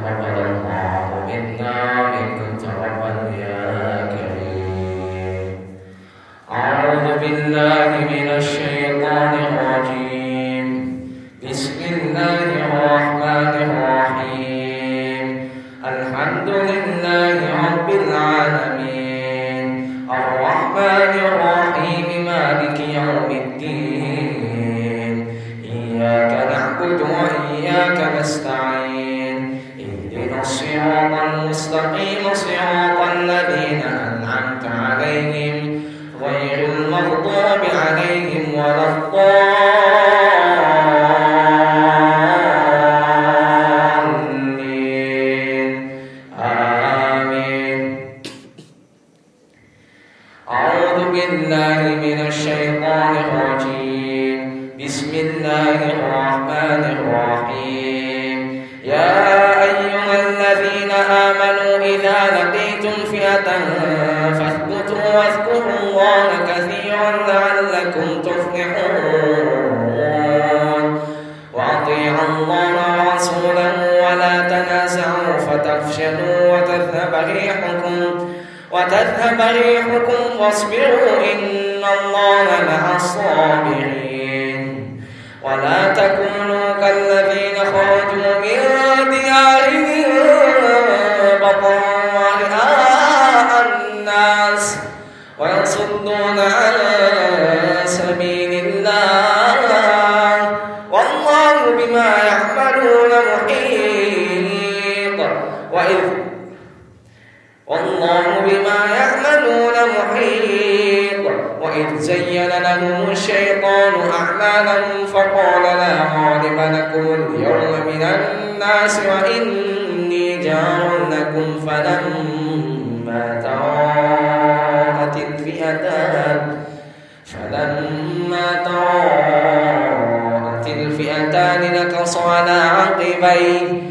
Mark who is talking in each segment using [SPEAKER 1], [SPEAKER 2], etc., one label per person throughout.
[SPEAKER 1] وتذهب وإذ والله بما يعملون محيط. وإذ زين لهم الشيطان أعمالهم فقال لا غالب لكم اليوم من الناس وإني جار لكم فلما تراءت الفئتان فلما تراءت الفئتان نكص على عقبيه.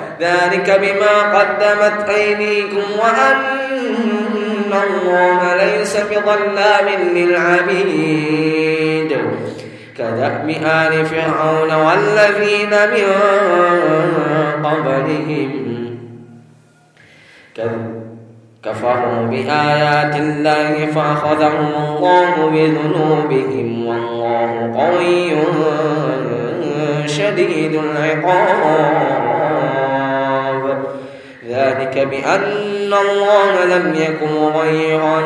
[SPEAKER 1] ذلك بما قدمت أيديكم وأن الله ليس بظلام للعبيد. كدأب آل فرعون والذين من قبلهم. كفروا بآيات الله فأخذهم الله بذنوبهم والله قوي شديد العقاب. ذلك بأن الله لم يكن غيرا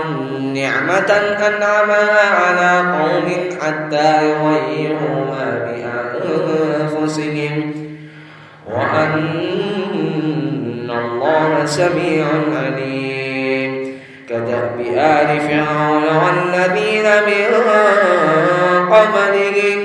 [SPEAKER 1] نعمة أنعمها على قوم حتى يغيروا ما بأنفسهم. وأن الله سميع عليم. كدأب آل فرعون والذين من قبلهم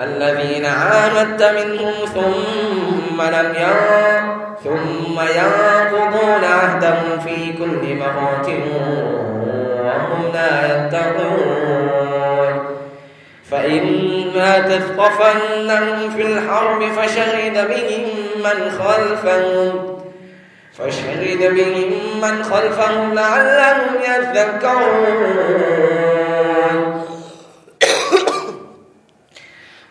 [SPEAKER 1] الذين عاهدت منهم ثم لم ثم ينقضون عهدهم في كل مرة وهم لا يتقون. فإما لتثقفنهم في الحرب فشهد بهم من خلفهم فشهد بهم من خلفهم لعلهم يذكرون.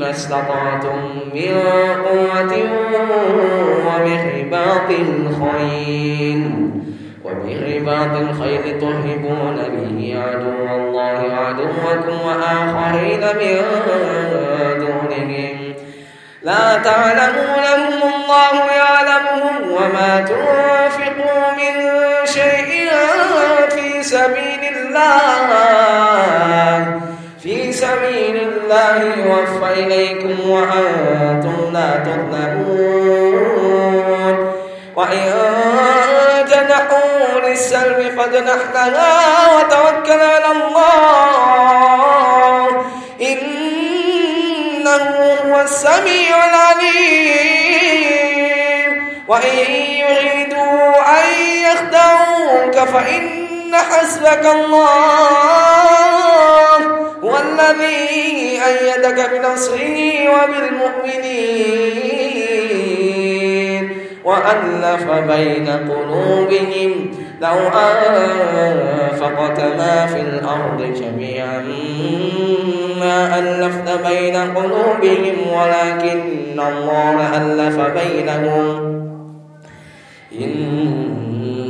[SPEAKER 1] ما استطعتم من قوة ومن الخيل. وبرباط الخيل ترهبون به عدو الله وعدوكم وآخرين من دونهم. لا تعلمونهم الله يعلمهم وما تنفقوا من شيء في سبيل الله. سبيل الله يوفى إليكم وأنتم لا تظلمون. وإن جنحوا للسلم فاجنح لها وتوكل على الله. إنه هو السميع العليم. وإن يريدوا أن يخدعوك فإن حسبك الله هو الذي أيدك بنصره وبالمؤمنين وألف بين قلوبهم لو أنفقت ما في الأرض جميعا ما ألفت بين قلوبهم ولكن الله ألف بينهم.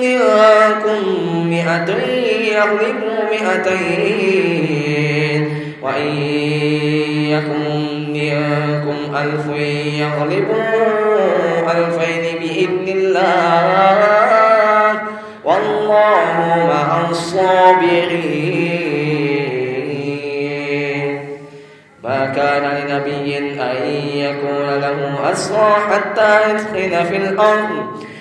[SPEAKER 1] منكم مئة يغلبوا مئتين وإن يكن منكم ألف يغلبوا ألفين بإذن الله والله مع الصابرين. ما كان لنبي أن يكون له أسرى حتى يدخل في الأرض.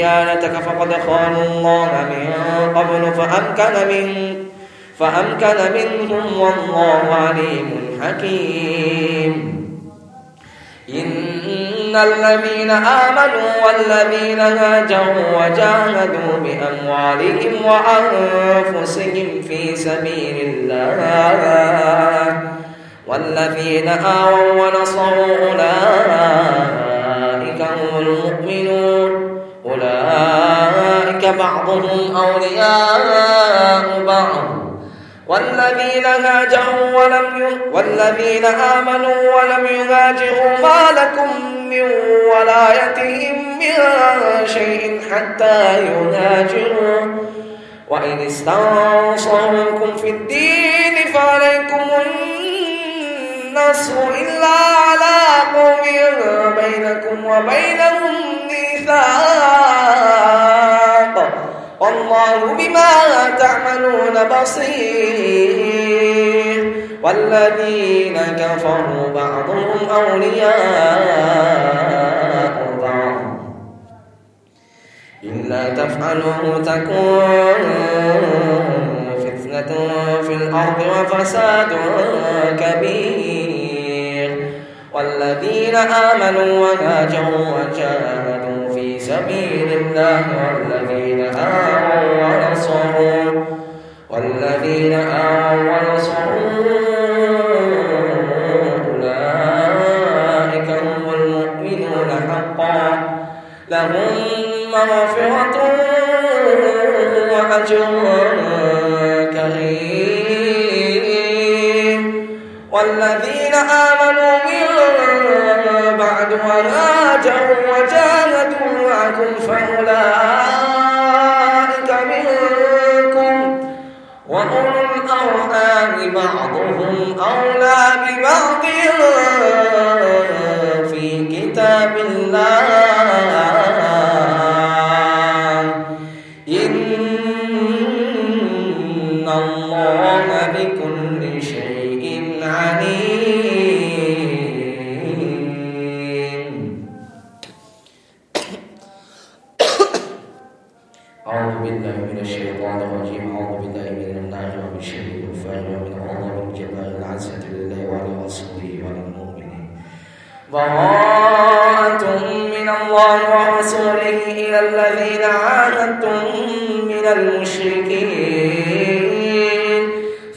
[SPEAKER 1] خيانتك فقد خانوا الله من قبل فأمكن من فأمكن منهم والله عليم حكيم. إن الذين آمنوا والذين هاجروا وجاهدوا بأموالهم وأنفسهم في سبيل الله والذين آووا ونصروا أولئك هم المؤمنون. أولئك بعضهم أولياء بعض. والذين هاجروا ولم والذين آمنوا ولم يهاجروا ما لكم من ولايتهم من شيء حتى يهاجروا. وإن استنصركم في الدين فعليكم النصر إلا على قوم بينكم وبينهم. ميثاق والله بما تعملون بصير. والذين كفروا بعضهم أولياء بعض. إلا تفعلوا تكون فتنة في الأرض وفساد كبير. والذين آمنوا وهاجروا وجاهدوا سبيل الله والذين آمنوا ونصروا والذين آمنوا ونصروا أولئك هم المؤمنون حقا. لهم مغفرة وأجر والذين آمنوا من بعد وهاجروا وجاهدوا معكم فأولئك منكم وأولو الأرحام بعضهم أولى ببعض في كتاب الله.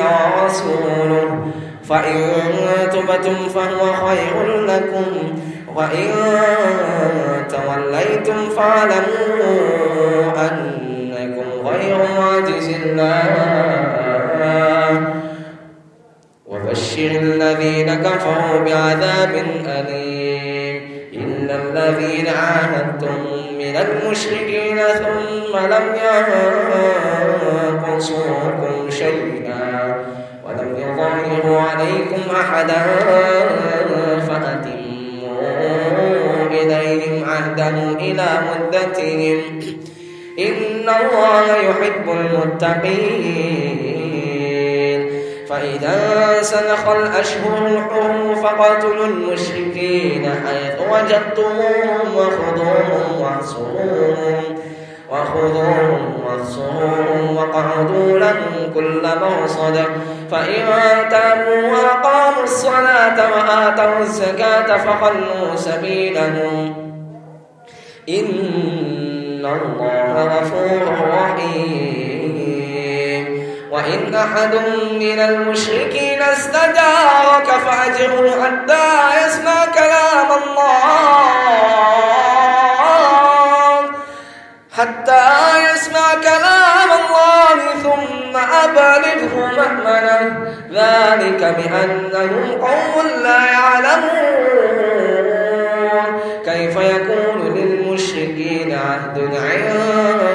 [SPEAKER 1] ورسوله فإن تبتم فهو خير لكم. وإن توليتم فاعلموا أنكم غير معجز الله. وبشر الذين كفروا بعذاب أليم. الذين عاهدتم من المشركين ثم لم ينقصوكم شيئا ولم يظاهروا عليكم أحدا فأتموا إليهم عهدهم إلى مدتهم. إن الله يحب المتقين. فإذا سلخ الأشهر الحرم فقتلوا المشركين حيث وجدتموهم وخذوهم واحصروهم وخذوهم واحصروهم وقعدوا لهم كل مرصد. فإن تابوا وأقاموا الصلاة وآتوا الزكاة فخلوا سبيلهم. إن الله غفور رحيم. وإن أحد من المشركين استجارك فأجره حتى يسمع كلام الله. حتى يسمع كلام الله ثم أبلغه مأمنه. ذلك بأنهم قوم لا يعلمون. كيف يكون للمشركين عهد عند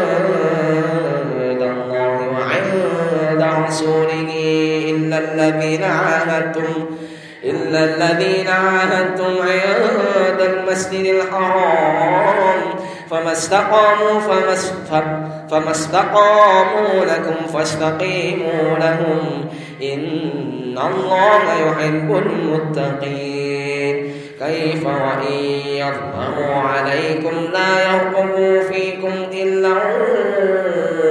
[SPEAKER 1] الله وعند رسوله إلا الذين عاهدتم إلا الذين عاهدتم عند المسجد الحرام. فما استقاموا فما استقاموا لكم فاستقيموا لهم. إن الله يحب المتقين. كيف وإن يظهروا عليكم لا يرقبوا فيكم إلا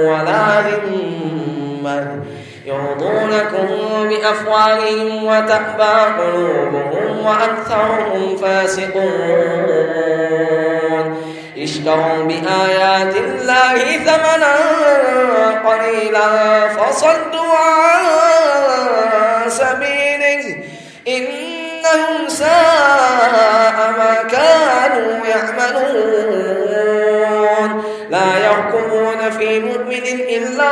[SPEAKER 1] ولا ذمة. يرضونكم بأفواههم وتأبى قلوبهم وأكثرهم فاسقون. اشتروا بآيات الله ثمنا قليلا فصدوا عن سبيله. إنهم ساء ما كانوا يعملون. لا يركبون في مؤمن إلا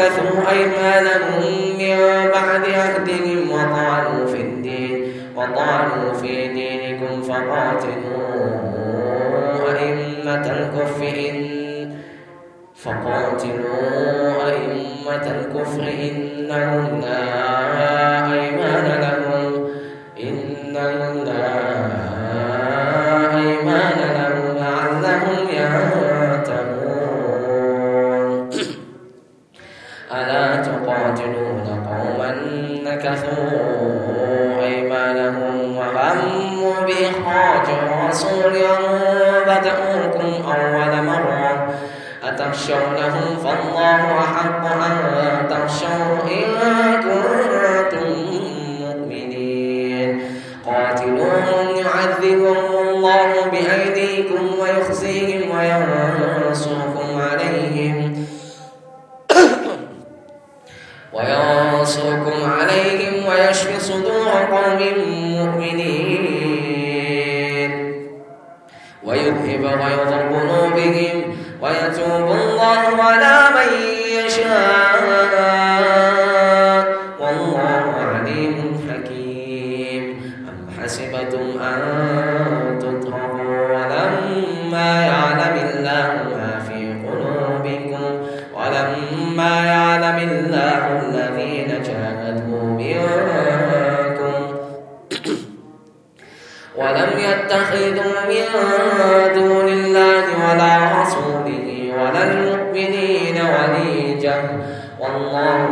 [SPEAKER 1] نكثوا أيمانهم من بعد عهدهم وطعنوا في الدين وطعنوا في دينكم فقاتلوا أئمة الكفر إن فقاتلوا أئمة الكفر إنهم لا أتخشونهم فالله أحق أن تخشوا إن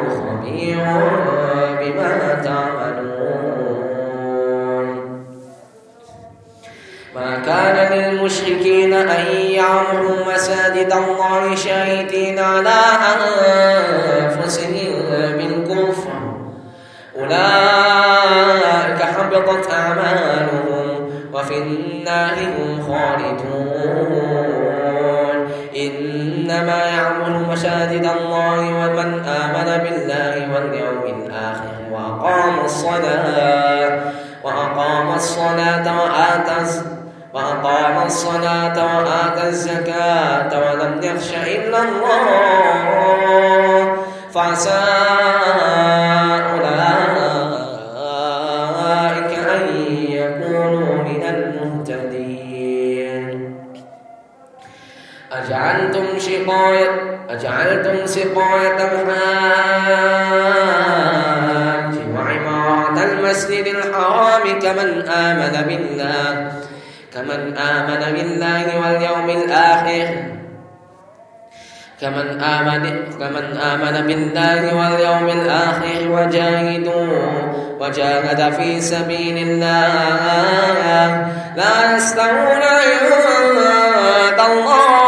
[SPEAKER 1] خبير بما تعملون ما كان للمشركين أن يعمروا مساجد الله شهيدين على أنفسهم بالكفر أولئك حبطت أعمالهم وفي النار هم خالدون. إنما يعمل مساجد الله ومن آمن بالله واليوم الآخر. وأقام الصلاة. وأقام الصلاة وآتى وأقام الصلاة وآتى الزكاة. ولم يخش إلا الله. فعسى أجعلتم سقاية الحاج وعمارة المسجد الحرام كمن آمن بالله كمن آمن بالله واليوم الآخر كمن آمن كمن آمن بالله واليوم الآخر وجاهدوا وجاهد في سبيل الله لا يستوون عند الله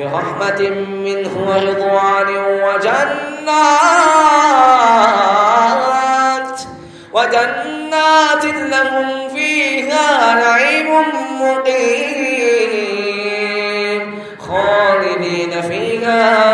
[SPEAKER 1] برحمة منه ورضوان وجنات وجنات لهم فيها نعيم مقيم خالدين فيها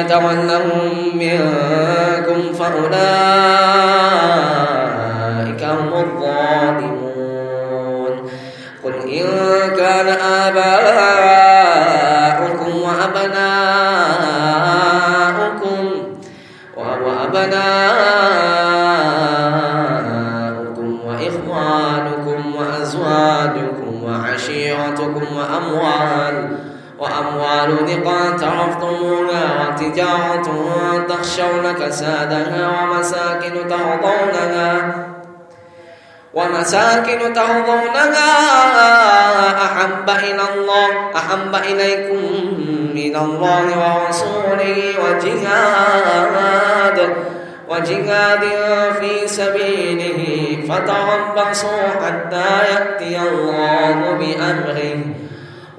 [SPEAKER 1] يتولهم منكم فأولئك هم الظالمون. قل إن كان آباؤكم وأبناؤكم وأبناؤكم وإخوانكم وأزواجكم وعشيرتكم وأموال وأموال اقترفتموها وتجارة تخشون كسادها ومساكن ترضونها ومساكن ترضونها أحب إلى الله أحب إليكم من الله ورسوله وجهاد وجهاد في سبيله فتربصوا حتى يأتي الله بأمره.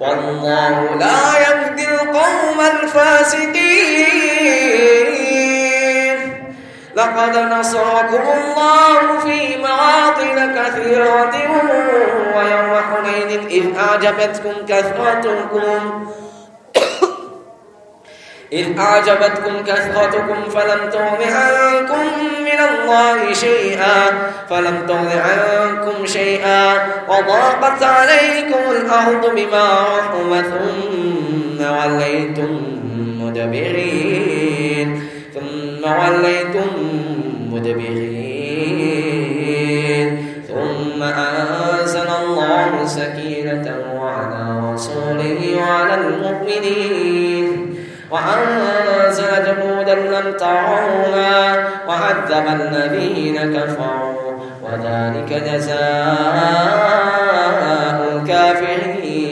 [SPEAKER 1] والله لا يهدي القوم الفاسقين. لقد نصركم الله في مواطن كثيرة ويوم حنين إذ أعجبتكم كثرتكم إذ أعجبتكم كثرتكم فلم تغن عنكم من الله شيئا فلم تغن عنكم شيئا. وضاقت عليكم الأرض بما رحمت ثم وليتم مدبرين. ثم وليتم مدبرين. ثم أنزل الله سكينته على رسوله وعلى المؤمنين. وأنزل جنودا لم تروها وعذب الذين كفروا وذلك جزاء الكافرين.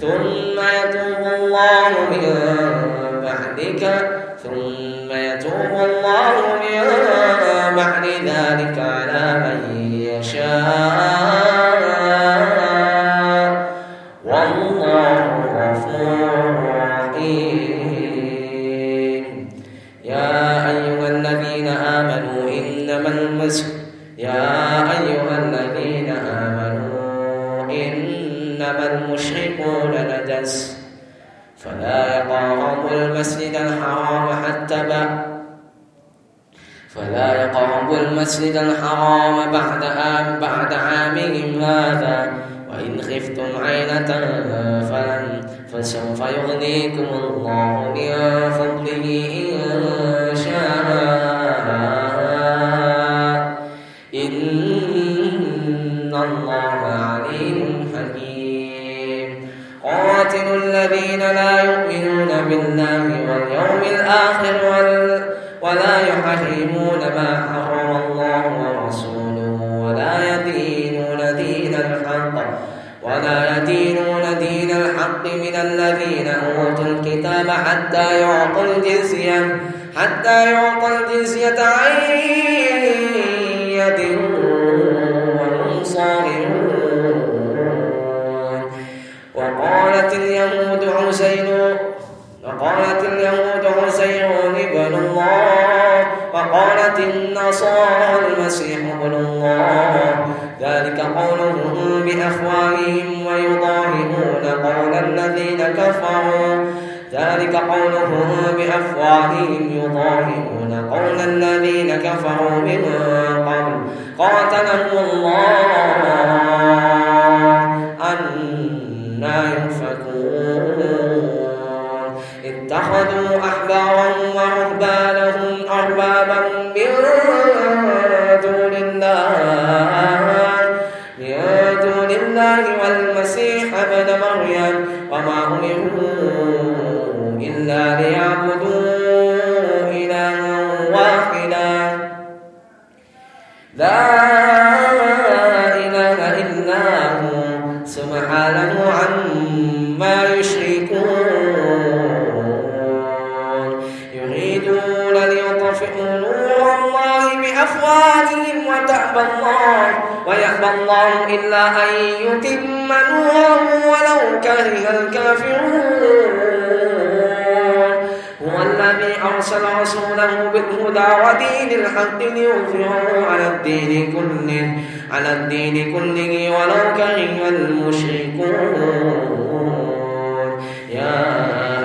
[SPEAKER 1] ثم يتوب الله من بعدك ثم يتوب الله من بعد ذلك على من يشاء. إنما المشركون نجس. فلا يقربوا المسجد الحرام حتى بعد فلا يقربوا المسجد الحرام بعد عام بعد عامهم هذا. وإن خفتم عينة فلن فسوف يغنيكم الله من فضله الذين لا يؤمنون بالله واليوم الآخر ولا يحرمون ما حرم الله ورسوله ولا يدينون دين الحق ولا يدينون دين الحق من الذين أوتوا الكتاب حتى يعطوا الجزية حتى يعطوا الجزية عن وقالت اليهود عزير وقالت اليهود عزير ابن الله وقالت النصارى المسيح ابن الله. ذلك قولهم بأفواههم ويضاهئون قول الذين كفروا. ذلك قولهم بأفواههم يضاهئون قول الذين كفروا من قبل. قاتلهم الله. أنا يؤفكون اتخذوا أحبارهم ورهبانهم أربابا من دون الله من دون الله والمسيح ابن مريم وما أمروا إلا ليعبدوا الله بأفواههم وتأبى الله ويأبى الله إلا أن يتم نوره ولو كره الكافرون. أرسل رسوله بالهدى ودين الحق ليظهره على الدين كله على الدين كله ولو كره المشركون. يا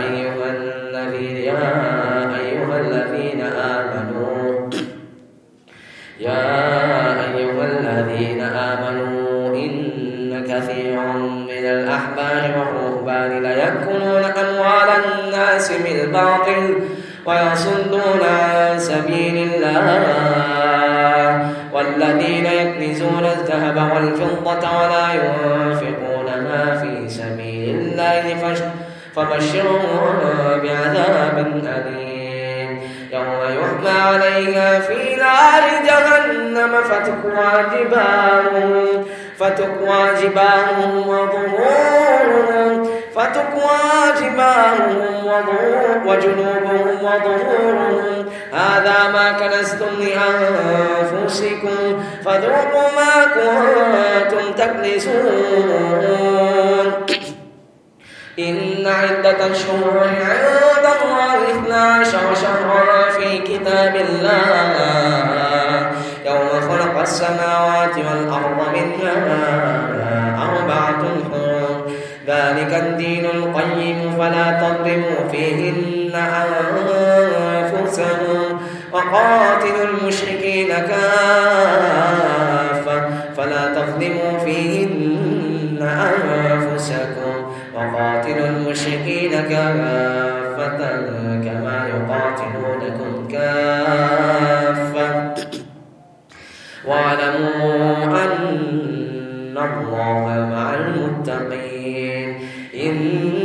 [SPEAKER 1] والرهبان ليأكلون أموال الناس بالباطل ويصدون عن سبيل الله. والذين يكنزون الذهب والفضة ولا ينفقونها في سبيل الله فبشرهم بعذاب أليم. يوم يحمى عليها في نار جهنم فتكوى جبالهم فتكوى جبالهم وظهورهم. فتكوى جباههم وجنوبهم وظهورهم هذا ما كنستم لأنفسكم. فذوقوا ما كنتم تكنسون. إن عدة الشهور عند الله اثنا عشر شهرا في كتاب الله. يوم خلق السماوات والأرض منها أربعة حرم ذلك الدين القيم فلا تظلموا فيهن أنفسهم وقاتلوا المشركين كافة فلا تظلموا فيهن أنفسكم وقاتلوا المشركين كافة كما يقاتلونكم كافة. واعلموا أن الله مع المتقين.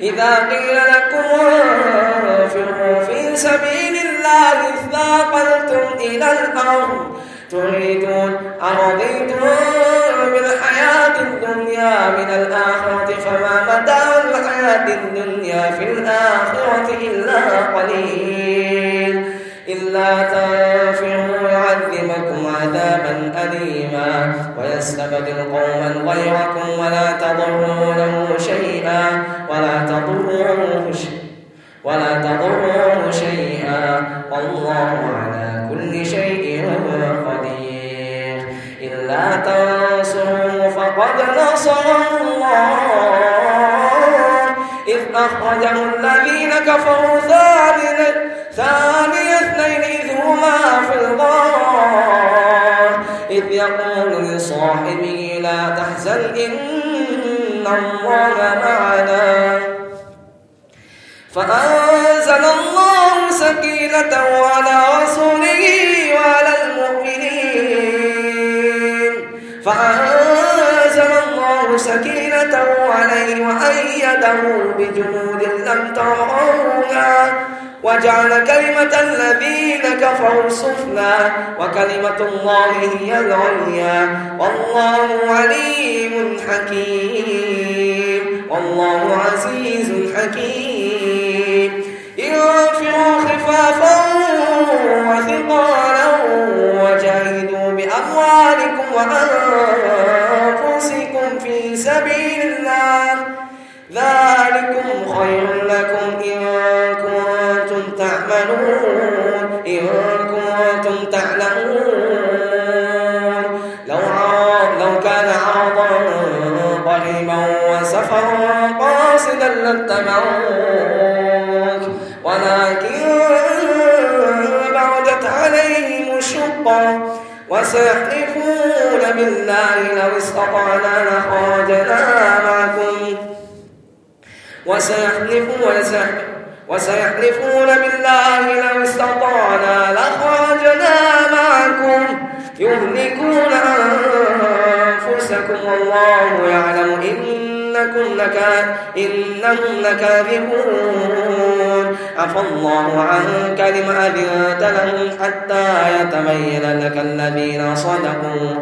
[SPEAKER 1] إذا قيل لكم انفروا في سبيل الله اثاقلتم إلى الأرض تريدون أرضيتم بالحياة الدنيا من الآخرة فما متاع الحياة الدنيا في الآخرة إلا قليل. إلا تنفروا يعذبكم عذابا أليما ويستبدل قوما غيركم ولا تضرونه شيئا ولا تضروه ولا تضروه شيئا والله على كل شيء قدير. إلا تنصروا فقد نصره الله. إذ أخرجه الذين كفروا ثاني ثاني اثنين إذ هما في الغار إذ يقول لصاحبه لا تحزن إن الله معنا. فأنزل الله سكينته على رسوله وعلى المؤمنين. فأنزل الله سكينته عليه وأيده بجنود لم تروها
[SPEAKER 2] وجعل كلمة الذين كفروا السفلى وكلمة الله هي العليا. والله عليم حكيم. والله عزيز حكيم. وسيحلفون بالله لو استطعنا لخرجنا معكم. وسيحلفون وسيحلفون بالله لو استطعنا لخرجنا معكم. يهلكون أنفسكم والله يعلم إنكم لكا إنهم لكاذبون. عفى الله عنك لما أذنت لهم حتى يتبين لك الذين صدقوا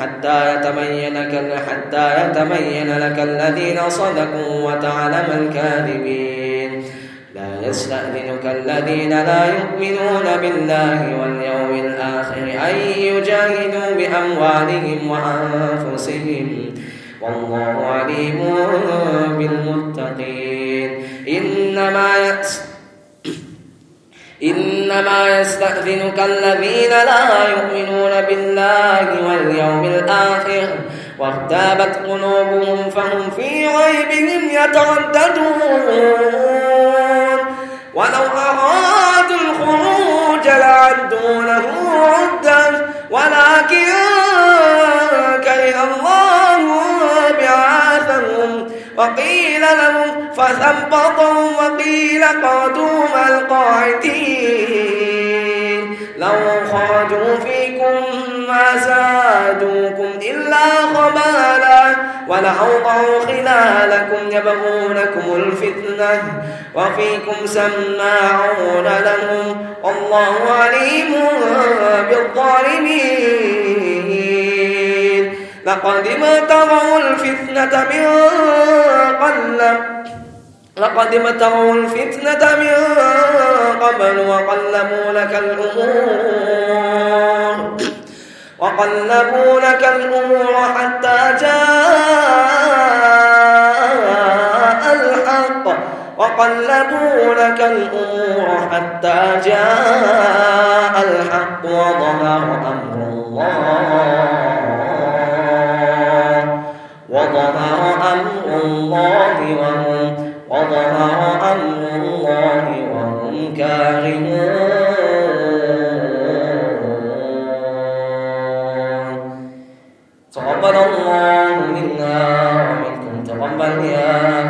[SPEAKER 2] حتى يتبين لك حتى يتبين لك الذين صدقوا وتعلم الكاذبين. لا يستأذنك الذين لا يؤمنون بالله واليوم الآخر أن يجاهدوا بأموالهم وأنفسهم. والله عليم بالمتقين. إنما يأس إنما يستأذنك الذين لا يؤمنون بالله واليوم الآخر. وارتابت قلوبهم فهم في غيبهم يترددون. ولو أرادوا الخروج لعدوا له عدا ولكن كره الله بعاثهم وقيل لهم فثبطوا وقيل قعدوا القاعدين. لو خرجوا فيكم ما زادوكم إلا خبالا ولأوضعوا خلالكم يبغونكم الفتنة وفيكم سماعون لهم والله عليم بالظالمين. لقد ابتغوا الفتنة من قلب لقد ابتغوا الفتنة من قبل وقلبوا لك الأمور. وقلبوا لك الأمور حتى جاء الحق. وقلبوا لك الأمور حتى جاء الحق وظهر أمر الله. وظهر أمر الله وهم وظهر أمر الله وهم كارهون تقبل الله منا ومنكم تقبل يا